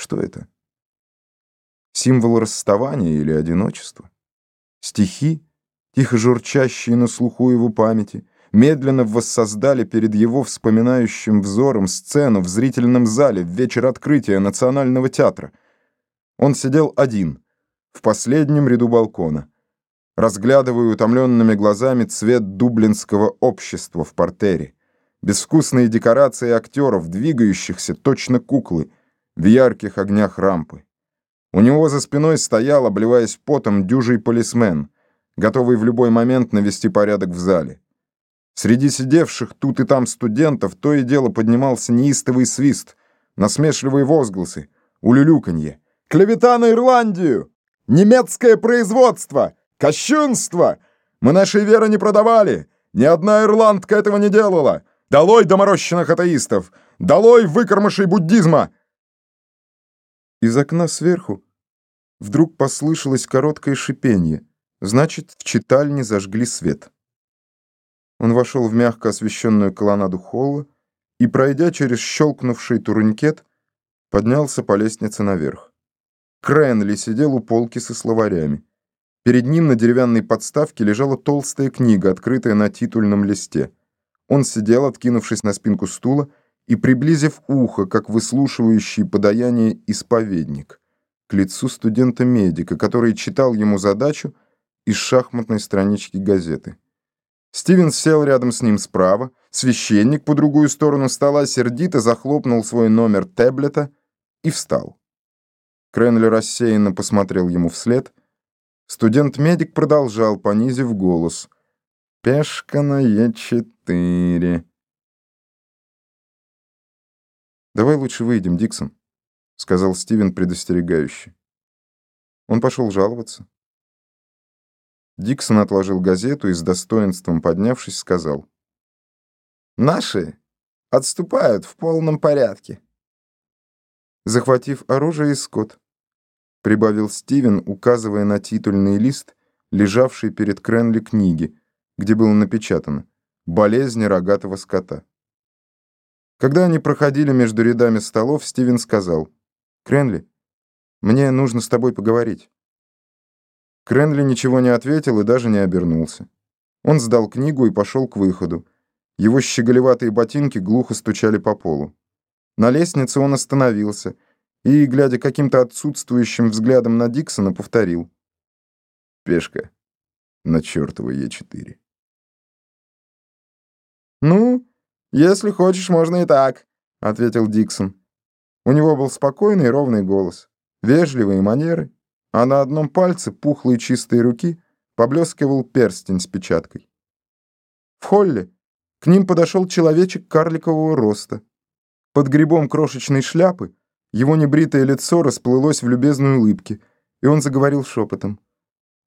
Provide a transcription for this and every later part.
Что это? Символ расставания или одиночества? Стихи, тихо журчащие на слуху его памяти, медленно воссоздали перед его вспоминающим взором сцену в зрительном зале в вечер открытия Национального театра. Он сидел один, в последнем ряду балкона, разглядывая утомленными глазами цвет дублинского общества в портере, безвкусные декорации актеров, двигающихся точно куклы, в ярких огнях рампы. У него за спиной стоял, обливаясь потом, дюжий полисмен, готовый в любой момент навести порядок в зале. Среди сидевших тут и там студентов то и дело поднимался неистовый свист, насмешливые возгласы, улюлюканье. «Клевета на Ирландию! Немецкое производство! Кощунство! Мы нашей веры не продавали! Ни одна ирландка этого не делала! Долой доморощенных атеистов! Долой выкормышей буддизма!» Из окна сверху вдруг послышалось короткое шипение. Значит, в читальне зажгли свет. Он вошел в мягко освещенную колоннаду холла и, пройдя через щелкнувший турникет, поднялся по лестнице наверх. Кренли сидел у полки со словарями. Перед ним на деревянной подставке лежала толстая книга, открытая на титульном листе. Он сидел, откинувшись на спинку стула, и приблизив ухо, как выслушивающий подаяние исповедник, к лицу студента-медика, который читал ему задачу из шахматной странички газеты. Стивен сел рядом с ним справа, священник по другую сторону стола сердито захлопнул свой номер таблета и встал. Кренли рассеянно посмотрел ему вслед. Студент-медик продолжал, понизив голос. «Пешка на Е4». «Давай лучше выйдем, Диксон», — сказал Стивен предостерегающе. Он пошел жаловаться. Диксон отложил газету и с достоинством поднявшись сказал. «Наши отступают в полном порядке». Захватив оружие и скот, прибавил Стивен, указывая на титульный лист, лежавший перед Кренли книги, где было напечатано «Болезни рогатого скота». Когда они проходили между рядами столов, Стивен сказал, «Кренли, мне нужно с тобой поговорить». Кренли ничего не ответил и даже не обернулся. Он сдал книгу и пошел к выходу. Его щеголеватые ботинки глухо стучали по полу. На лестнице он остановился и, глядя каким-то отсутствующим взглядом на Диксона, повторил. «Пешка на чертово Е4». «Ну?» «Если хочешь, можно и так», — ответил Диксон. У него был спокойный и ровный голос, вежливые манеры, а на одном пальце пухлой чистой руки поблескивал перстень с печаткой. В холле к ним подошел человечек карликового роста. Под грибом крошечной шляпы его небритое лицо расплылось в любезной улыбке, и он заговорил шепотом.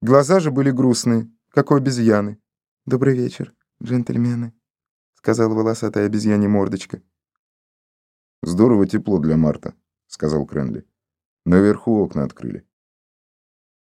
Глаза же были грустные, как у обезьяны. «Добрый вечер, джентльмены» сказала волосатая обезьянья мордочка. «Здорово тепло для марта», — сказал Кренли. «Наверху окна открыли».